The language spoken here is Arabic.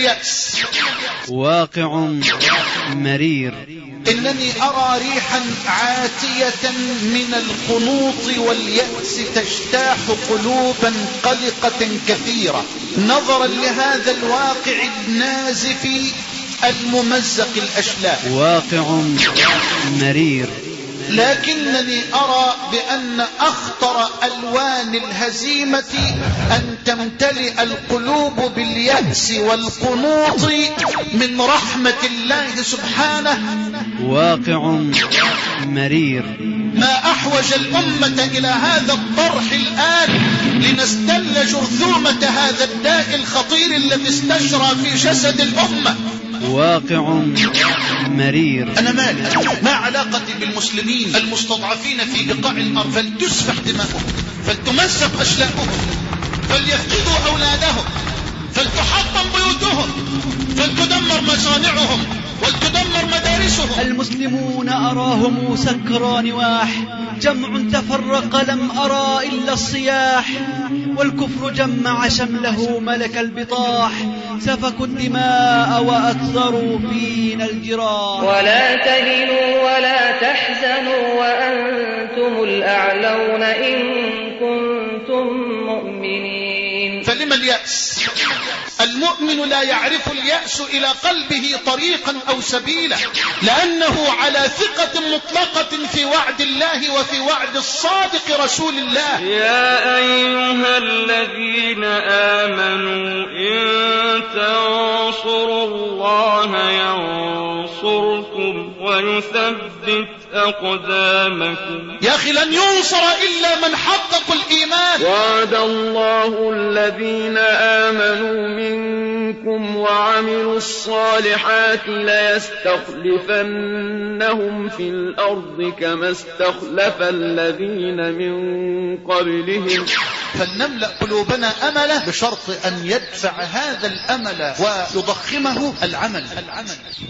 اليأس. واقع مرير. إنني أرى ريحا عاتية من القنوط واليأس تجتاح قلوبا قلقة كثيرة. نظرا لهذا الواقع النازف الممزق الأشلاء. واقع مرير. لكنني أرى بأن أخطر ألوان الهزيمة أن تمتلئ القلوب باليأس والقنوط من رحمة الله سبحانه. واقع مرير. ما أحوج الأمة إلى هذا الطرح الآن لنستل جرثومة هذا الداء الخطير الذي استشرى في جسد الأمة. واقع مرير. أنا مالي؟ ما علاقتي بالمسلمين المستضعفين في بقاع الأرض؟ فلتسفح دماؤهم فلتمزق أشلاؤهم فليفقدوا أولادهم فلتحطم بيوتهم. المسلمون أراهم سكرى نواح جمع تفرق لم أرى إلا الصياح. والكفر جمع شمله ملك البطاح. سفكوا الدماء وأكثروا فينا الجراح. ولا تهنوا ولا تحزنوا وأنتم الأعلون إن كنتم مؤمنين. فلما اليأس. المؤمن لا يعرف اليأس إلى قلبه طريقا أو سبيلا لأنه على ثقة مطلقة في وعد الله وفي وعد الصادق رسول الله. يا أيها الذين آمنوا إن تنصروا الله ينصركم. ويثبت أقدامكم. يا أخي لن ينصر إلا من حقق الإيمان. وعد الله الذين آمنوا منكم وعملوا الصالحات ليستخلفنهم في الأرض كما استخلف الذين من قبلهم. فلنملأ قلوبنا أملا بشرط أن يدفع هذا الأمل ويضخمه العمل العمل.